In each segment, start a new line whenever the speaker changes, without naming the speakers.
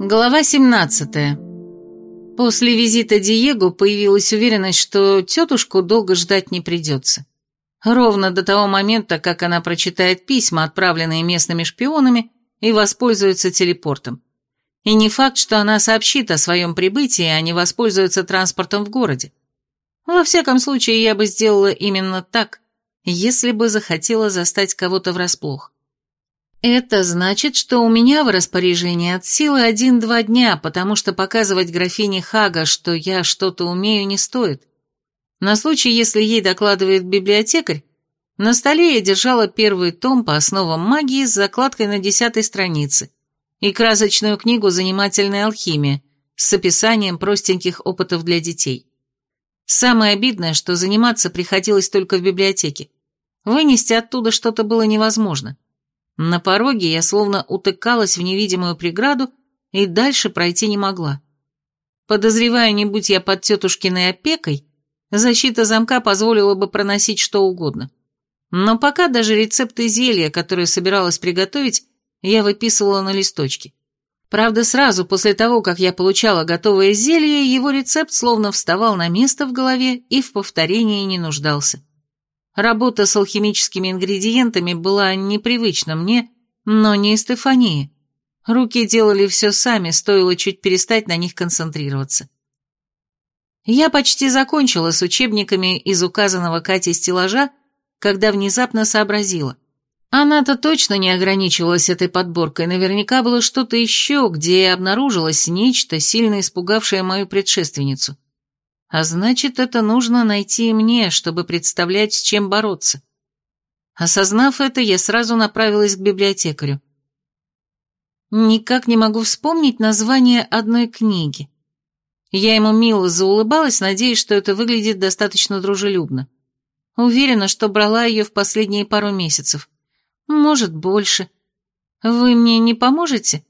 Глава 17. После визита Диего появилась уверенность, что тетушку долго ждать не придется. Ровно до того момента, как она прочитает письма, отправленные местными шпионами, и воспользуется телепортом. И не факт, что она сообщит о своем прибытии, а не воспользуется транспортом в городе. Во всяком случае, я бы сделала именно так, если бы захотела застать кого-то врасплох. Это значит, что у меня в распоряжении от силы один-два дня, потому что показывать графине Хага, что я что-то умею, не стоит. На случай, если ей докладывает библиотекарь, на столе я держала первый том по основам магии с закладкой на десятой странице и красочную книгу «Занимательная алхимия» с описанием простеньких опытов для детей. Самое обидное, что заниматься приходилось только в библиотеке. Вынести оттуда что-то было невозможно. На пороге я словно утыкалась в невидимую преграду и дальше пройти не могла. Подозревая, не будь я под тетушкиной опекой, защита замка позволила бы проносить что угодно. Но пока даже рецепты зелья, которые собиралась приготовить, я выписывала на листочке. Правда, сразу после того, как я получала готовое зелье, его рецепт словно вставал на место в голове и в повторении не нуждался. Работа с алхимическими ингредиентами была непривычна мне, но не Стефании. Руки делали все сами, стоило чуть перестать на них концентрироваться. Я почти закончила с учебниками из указанного Катей стеллажа, когда внезапно сообразила. Она-то точно не ограничивалась этой подборкой, наверняка было что-то еще, где обнаружилось нечто, сильно испугавшее мою предшественницу. А значит, это нужно найти мне, чтобы представлять, с чем бороться. Осознав это, я сразу направилась к библиотекарю. Никак не могу вспомнить название одной книги. Я ему мило заулыбалась, надеясь, что это выглядит достаточно дружелюбно. Уверена, что брала ее в последние пару месяцев. Может, больше. Вы мне не поможете?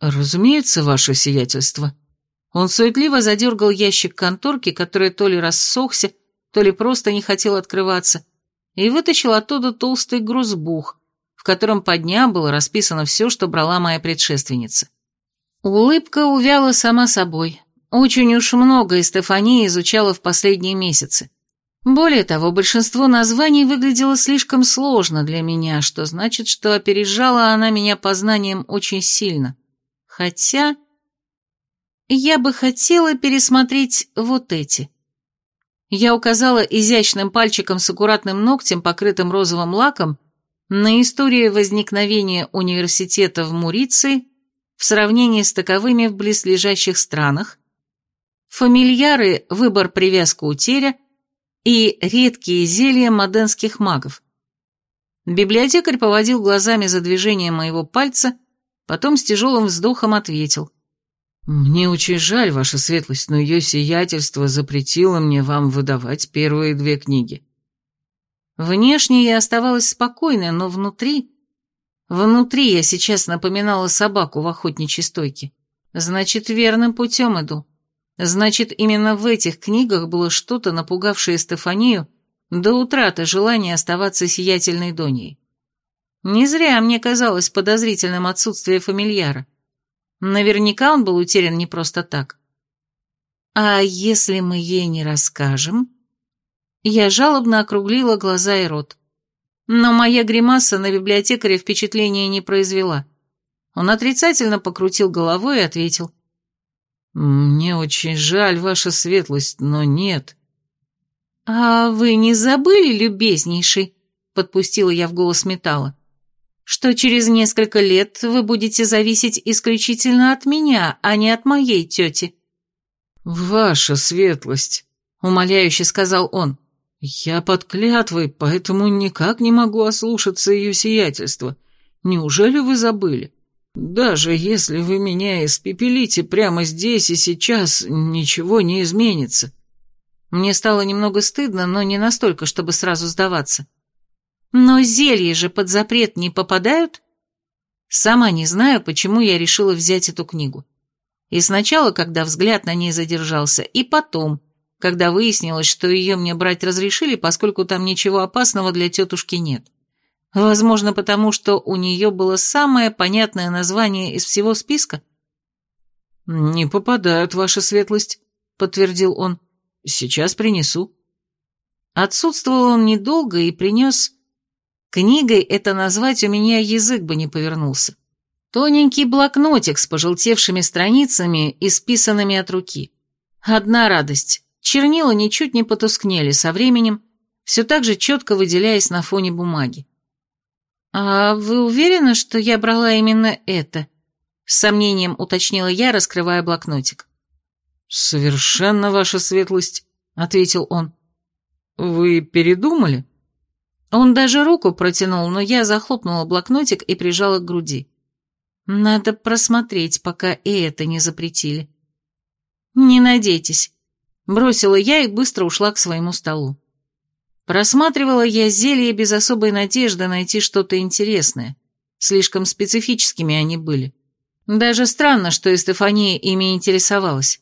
Разумеется, ваше сиятельство. Он суетливо задергал ящик конторки, который то ли рассохся, то ли просто не хотел открываться, и вытащил оттуда толстый грузбух, в котором по дням было расписано все, что брала моя предшественница. Улыбка увяла сама собой. Очень уж много Стефания изучала в последние месяцы. Более того, большинство названий выглядело слишком сложно для меня, что значит, что опережала она меня по знаниям очень сильно. Хотя... Я бы хотела пересмотреть вот эти. Я указала изящным пальчиком с аккуратным ногтем, покрытым розовым лаком, на историю возникновения университета в Муриции в сравнении с таковыми в близлежащих странах, фамильяры «Выбор привязка утеря» и редкие зелья моденских магов. Библиотекарь поводил глазами за движением моего пальца, потом с тяжелым вздохом ответил – «Мне очень жаль, ваша светлость, но ее сиятельство запретило мне вам выдавать первые две книги». Внешне я оставалась спокойной, но внутри... Внутри я сейчас напоминала собаку в охотничьей стойке. Значит, верным путем иду. Значит, именно в этих книгах было что-то, напугавшее Стефанию до утраты желания оставаться сиятельной Доней. Не зря мне казалось подозрительным отсутствие фамильяра. Наверняка он был утерян не просто так. А если мы ей не расскажем? Я жалобно округлила глаза и рот. Но моя гримаса на библиотекаре впечатления не произвела. Он отрицательно покрутил головой и ответил. «Мне очень жаль, ваша светлость, но нет». «А вы не забыли, любезнейший?» — подпустила я в голос металла что через несколько лет вы будете зависеть исключительно от меня, а не от моей тети». «Ваша светлость», — умоляюще сказал он, — «я под клятвой, поэтому никак не могу ослушаться ее сиятельства. Неужели вы забыли? Даже если вы меня испепелите прямо здесь и сейчас, ничего не изменится».
Мне стало немного стыдно, но не настолько, чтобы сразу сдаваться. Но зелья же под запрет не попадают? Сама не знаю, почему я решила взять эту книгу. И сначала, когда взгляд на ней задержался, и потом, когда выяснилось, что ее мне брать разрешили, поскольку там ничего опасного для тетушки нет. Возможно, потому что у нее было самое понятное название из всего списка.
«Не попадают, ваша светлость», — подтвердил он. «Сейчас принесу».
Отсутствовал он недолго и принес... Книгой это назвать у меня язык бы не повернулся. Тоненький блокнотик с пожелтевшими страницами, исписанными от руки. Одна радость. Чернила ничуть не потускнели со временем, все так же четко выделяясь на фоне бумаги. «А вы уверены, что я брала именно это?» С сомнением уточнила я, раскрывая блокнотик.
«Совершенно ваша светлость», — ответил он. «Вы передумали?»
Он даже руку протянул, но я захлопнула блокнотик и прижала к груди. Надо просмотреть, пока и это не запретили. «Не надейтесь», — бросила я и быстро ушла к своему столу. Просматривала я зелье без особой надежды найти что-то интересное. Слишком специфическими они были. Даже странно, что Эстефания ими интересовалась.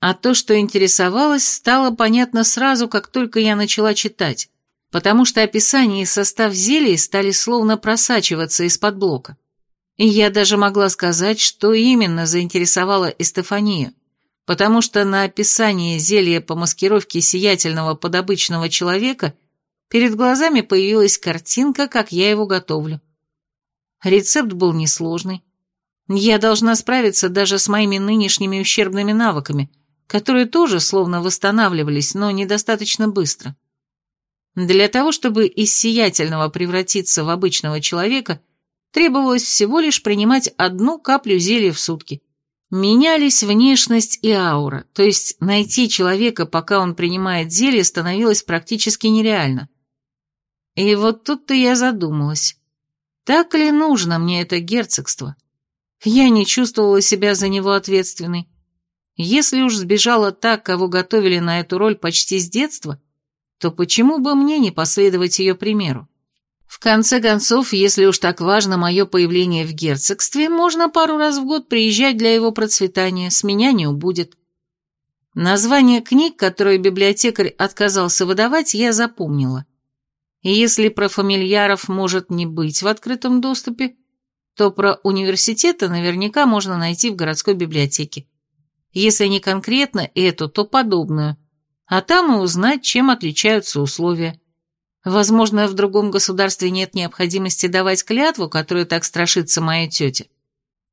А то, что интересовалась, стало понятно сразу, как только я начала читать, потому что описание и состав зелий стали словно просачиваться из-под блока. И я даже могла сказать, что именно заинтересовало Эстефанию, потому что на описание зелья по маскировке сиятельного подобычного человека перед глазами появилась картинка, как я его готовлю. Рецепт был несложный. Я должна справиться даже с моими нынешними ущербными навыками, которые тоже словно восстанавливались, но недостаточно быстро. Для того, чтобы из сиятельного превратиться в обычного человека, требовалось всего лишь принимать одну каплю зелья в сутки. Менялись внешность и аура, то есть найти человека, пока он принимает зелье, становилось практически нереально. И вот тут-то я задумалась. Так ли нужно мне это герцогство? Я не чувствовала себя за него ответственной. Если уж сбежала так, кого готовили на эту роль почти с детства, то почему бы мне не последовать ее примеру? В конце концов, если уж так важно мое появление в герцогстве, можно пару раз в год приезжать для его процветания, с меня не убудет. Название книг, которые библиотекарь отказался выдавать, я запомнила. И если про фамильяров может не быть в открытом доступе, то про университеты наверняка можно найти в городской библиотеке. Если не конкретно эту, то подобную. А там и узнать, чем отличаются условия. Возможно, в другом государстве нет необходимости давать клятву, которую так страшится моя тетя.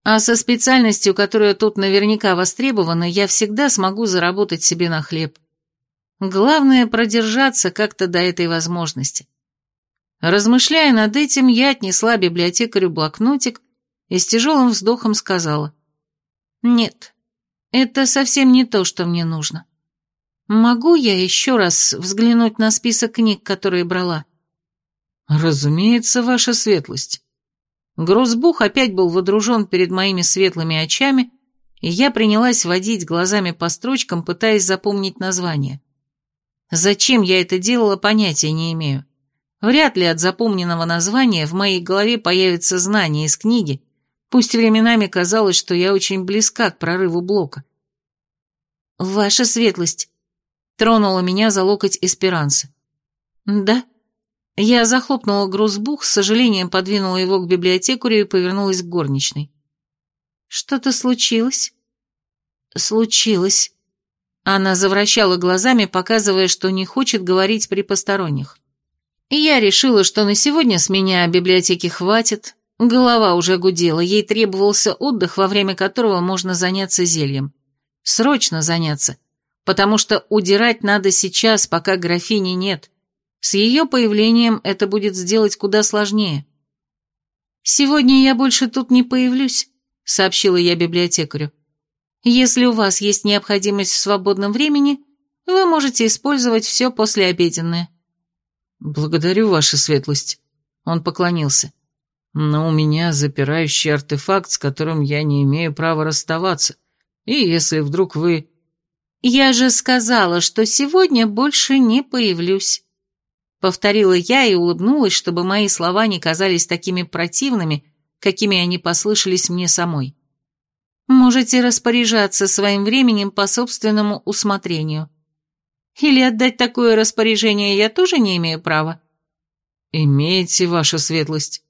А со специальностью, которая тут наверняка востребована, я всегда смогу заработать себе на хлеб. Главное продержаться как-то до этой возможности. Размышляя над этим, я отнесла библиотекарю блокнотик и с тяжелым вздохом сказала. «Нет, это совсем не то, что мне нужно. Могу я еще раз взглянуть на список книг, которые брала?
Разумеется, ваша светлость.
Грузбух опять был водружен перед моими светлыми очами, и я принялась водить глазами по строчкам, пытаясь запомнить название. Зачем я это делала, понятия не имею. Вряд ли от запомненного названия в моей голове появится знание из книги, пусть временами казалось, что я очень близка к прорыву блока. «Ваша светлость», Тронула меня за локоть Эсперанса. «Да?» Я захлопнула грузбух, с сожалением подвинула его к библиотекарю и повернулась к горничной. «Что-то случилось?» «Случилось». Она завращала глазами, показывая, что не хочет говорить при посторонних. И я решила, что на сегодня с меня библиотеки хватит. Голова уже гудела, ей требовался отдых, во время которого можно заняться зельем. Срочно заняться потому что удирать надо сейчас, пока графини нет. С ее появлением это будет сделать куда сложнее. «Сегодня я больше тут не появлюсь», — сообщила я библиотекарю. «Если у вас есть необходимость в свободном времени, вы можете использовать все послеобеденное».
«Благодарю, ваша светлость», — он поклонился. «Но у меня запирающий артефакт, с которым я не имею права расставаться, и если вдруг вы...»
«Я же сказала, что сегодня больше не появлюсь», — повторила я и улыбнулась, чтобы мои слова не казались такими противными, какими они послышались мне самой. «Можете распоряжаться своим временем по собственному усмотрению. Или отдать такое распоряжение я тоже не имею права?»
«Имеете, ваша светлость».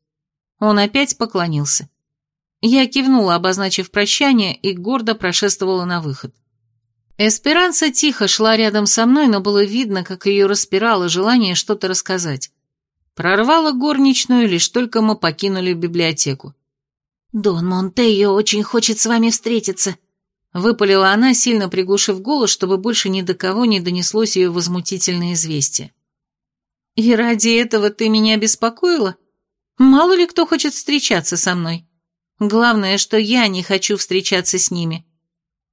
Он опять поклонился. Я кивнула, обозначив прощание, и гордо прошествовала на выход. Эсперанца тихо шла рядом со мной, но было видно, как ее распирало желание что-то рассказать. Прорвала горничную, лишь только мы покинули библиотеку.
«Дон Монтейо очень хочет с вами встретиться», —
выпалила она, сильно приглушив голос, чтобы больше ни до кого не донеслось ее возмутительное известие. «И ради этого ты меня беспокоила? Мало ли кто хочет встречаться со мной. Главное, что я не хочу встречаться с ними.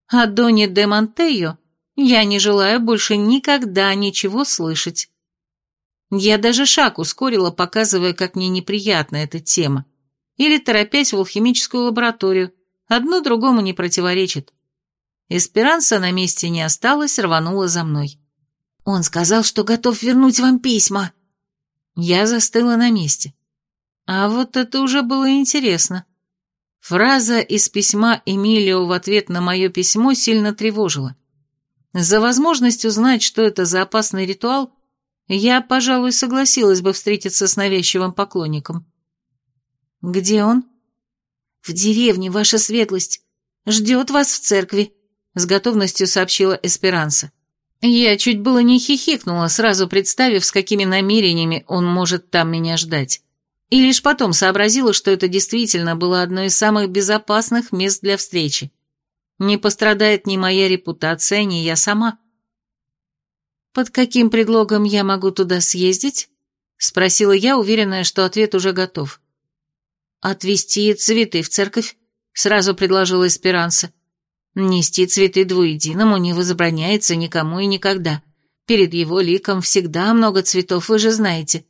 А Доне де Монтейо я не желаю больше никогда ничего слышать». Я даже шаг ускорила, показывая, как мне неприятна эта тема. Или торопясь в алхимическую лабораторию. Одно другому не противоречит. Эсперанса на месте не осталась, рванула за мной.
«Он сказал, что готов вернуть вам письма».
Я застыла на месте. А вот это уже было интересно. Фраза из письма Эмилио в ответ на мое письмо сильно тревожила. За возможность узнать, что это за опасный ритуал, я, пожалуй, согласилась бы встретиться с навязчивым поклонником. «Где он?»
«В деревне, ваша светлость. Ждет вас в церкви», — с готовностью сообщила Эсперанса.
Я чуть было не хихикнула, сразу представив, с какими намерениями он может там меня ждать. И лишь потом сообразила, что это действительно было одно из самых безопасных мест для встречи. Не пострадает ни моя репутация, ни я сама. «Под каким предлогом я могу туда съездить?» — спросила я, уверенная, что ответ уже готов. «Отвезти цветы в церковь», — сразу предложила Эсперанса. «Нести цветы двуединому не возбраняется никому и никогда. Перед его ликом всегда много цветов, вы же знаете».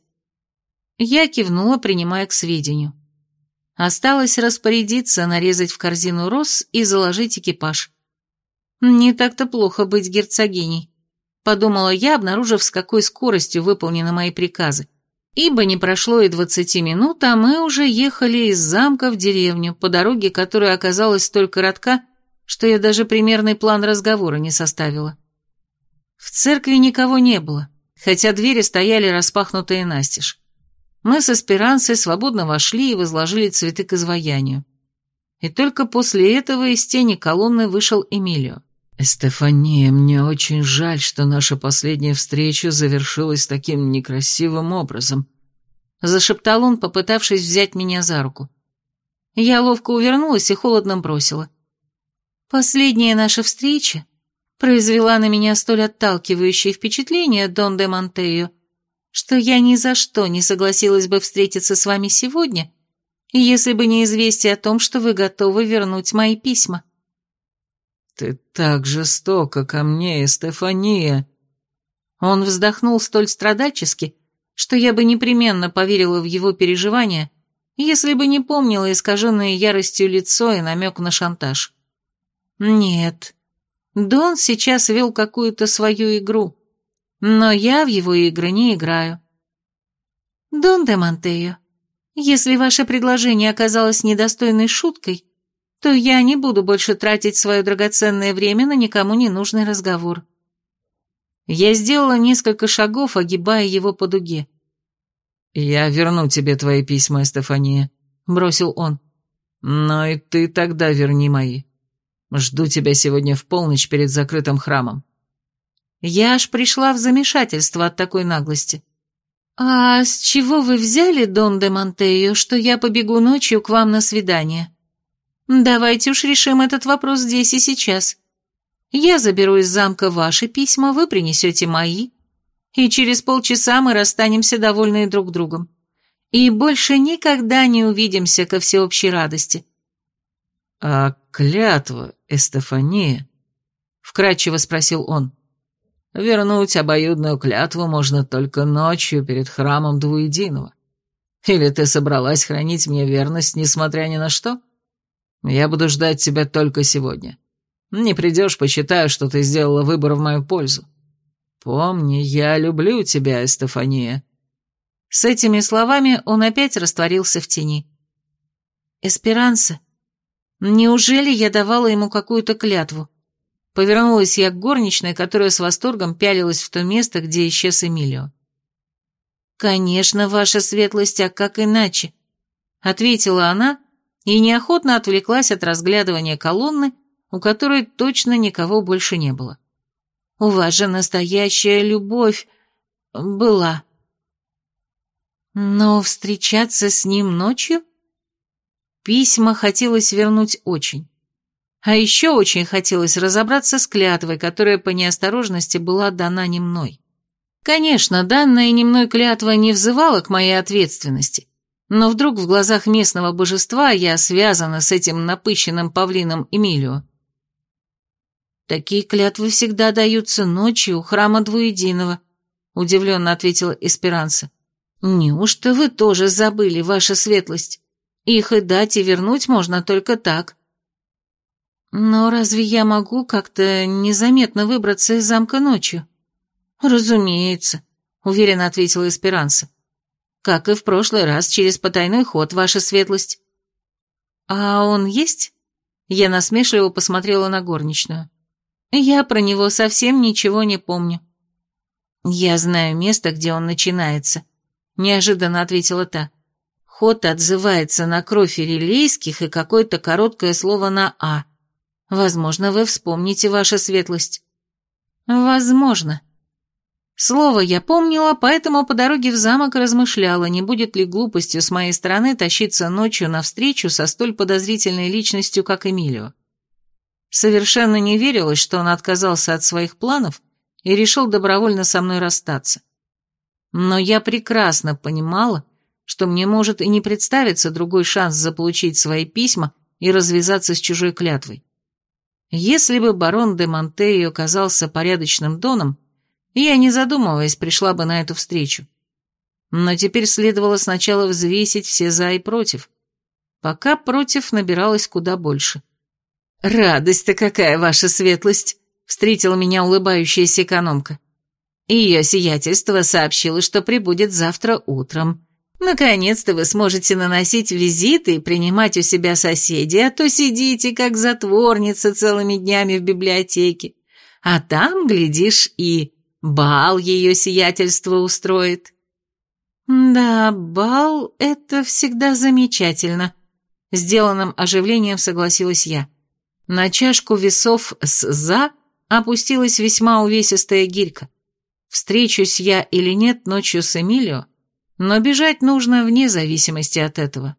Я кивнула, принимая к сведению. Осталось распорядиться, нарезать в корзину роз и заложить экипаж. Не так-то плохо быть герцогиней подумала я, обнаружив, с какой скоростью выполнены мои приказы. Ибо не прошло и двадцати минут, а мы уже ехали из замка в деревню, по дороге, которая оказалась столь коротка, что я даже примерный план разговора не составила. В церкви никого не было, хотя двери стояли распахнутые настежь. Мы с Эсперансой свободно вошли и возложили цветы к изваянию. И только после этого из тени колонны вышел Эмилио.
«Стефания, мне очень жаль, что наша последняя встреча завершилась таким некрасивым образом»,
зашептал он, попытавшись взять меня за руку. Я ловко увернулась и холодно бросила. «Последняя наша встреча произвела на меня столь отталкивающее впечатление, Дон де Монтео, что я ни за что не согласилась бы встретиться с вами сегодня, если бы не известие о том, что вы готовы вернуть мои письма».
«Ты так жестоко ко мне, Стефания!»
Он вздохнул столь страдальчески, что я бы непременно поверила в его переживания, если бы не помнила искаженное яростью лицо и намек на шантаж. Нет, Дон сейчас вел какую-то свою игру, но я в его игры не играю. Дон де Монтео, если ваше предложение оказалось недостойной шуткой, то я не буду больше тратить свое драгоценное время на никому не нужный разговор. Я сделала несколько шагов, огибая его по дуге.
«Я верну тебе твои письма, Стефания», — бросил он. «Но и ты тогда верни мои. Жду тебя сегодня в полночь перед закрытым храмом».
Я аж пришла в замешательство от такой наглости. «А с чего вы взяли, Дон де Монтео, что я побегу ночью к вам на свидание?» Давайте уж решим этот вопрос здесь и сейчас. Я заберу из замка ваши письма, вы принесете мои, и через полчаса мы расстанемся довольные друг другом. И больше никогда не увидимся ко всеобщей радости.
«А клятва, Эстефания?» — вкратчиво спросил он. «Вернуть обоюдную клятву можно только ночью перед храмом двуединого. Или ты собралась хранить мне верность, несмотря ни на что?» Я буду ждать тебя только сегодня. Не придешь, посчитаю, что ты сделала выбор в мою пользу. Помни, я люблю тебя, Эстефания».
С этими словами он опять растворился в тени. «Эсперанса, неужели я давала ему какую-то клятву?» Повернулась я к горничной, которая с восторгом пялилась в то место, где исчез Эмилио. «Конечно, ваша светлость, а как иначе?» — ответила она, и неохотно отвлеклась от разглядывания колонны, у которой точно никого больше не было. «У вас же настоящая любовь была». Но встречаться с ним ночью? Письма хотелось вернуть очень. А еще очень хотелось разобраться с клятвой, которая по неосторожности была дана не мной. Конечно, данная не мной клятва не взывала к моей ответственности, но вдруг в глазах местного божества я связана с этим напыщенным павлином Эмилио. «Такие клятвы всегда даются ночью у храма Двуединого», — удивленно ответила Эсперанса. «Неужто вы тоже забыли, ваша светлость? Их и дать, и вернуть можно только так». «Но разве я могу как-то незаметно выбраться из замка ночью?» «Разумеется», — уверенно ответила Эсперанса. «Как и в прошлый раз, через потайной ход, ваша светлость». «А он есть?» Я насмешливо посмотрела на горничную. «Я про него совсем ничего не помню». «Я знаю место, где он начинается», — неожиданно ответила та. «Ход отзывается на кровь ирилейских и какое-то короткое слово на «а». Возможно, вы вспомните, ваша светлость». «Возможно», Слово я помнила, поэтому по дороге в замок размышляла, не будет ли глупостью с моей стороны тащиться ночью навстречу со столь подозрительной личностью, как Эмилио. Совершенно не верилось, что он отказался от своих планов и решил добровольно со мной расстаться. Но я прекрасно понимала, что мне может и не представиться другой шанс заполучить свои письма и развязаться с чужой клятвой. Если бы барон де Монтею оказался порядочным доном, я, не задумываясь, пришла бы на эту встречу. Но теперь следовало сначала взвесить все «за» и «против». Пока «против» набиралось куда больше. «Радость-то какая, ваша светлость!» — встретила меня улыбающаяся экономка. Ее сиятельство сообщило, что прибудет завтра утром. Наконец-то вы сможете наносить визиты и принимать у себя соседей, а то сидите, как затворница, целыми днями в библиотеке. А там, глядишь, и Бал ее сиятельство устроит. Да, бал — это всегда замечательно. Сделанным оживлением согласилась я. На чашку весов с «за» опустилась весьма увесистая гирька. Встречусь я или нет ночью с Эмилио, но бежать нужно вне зависимости от этого.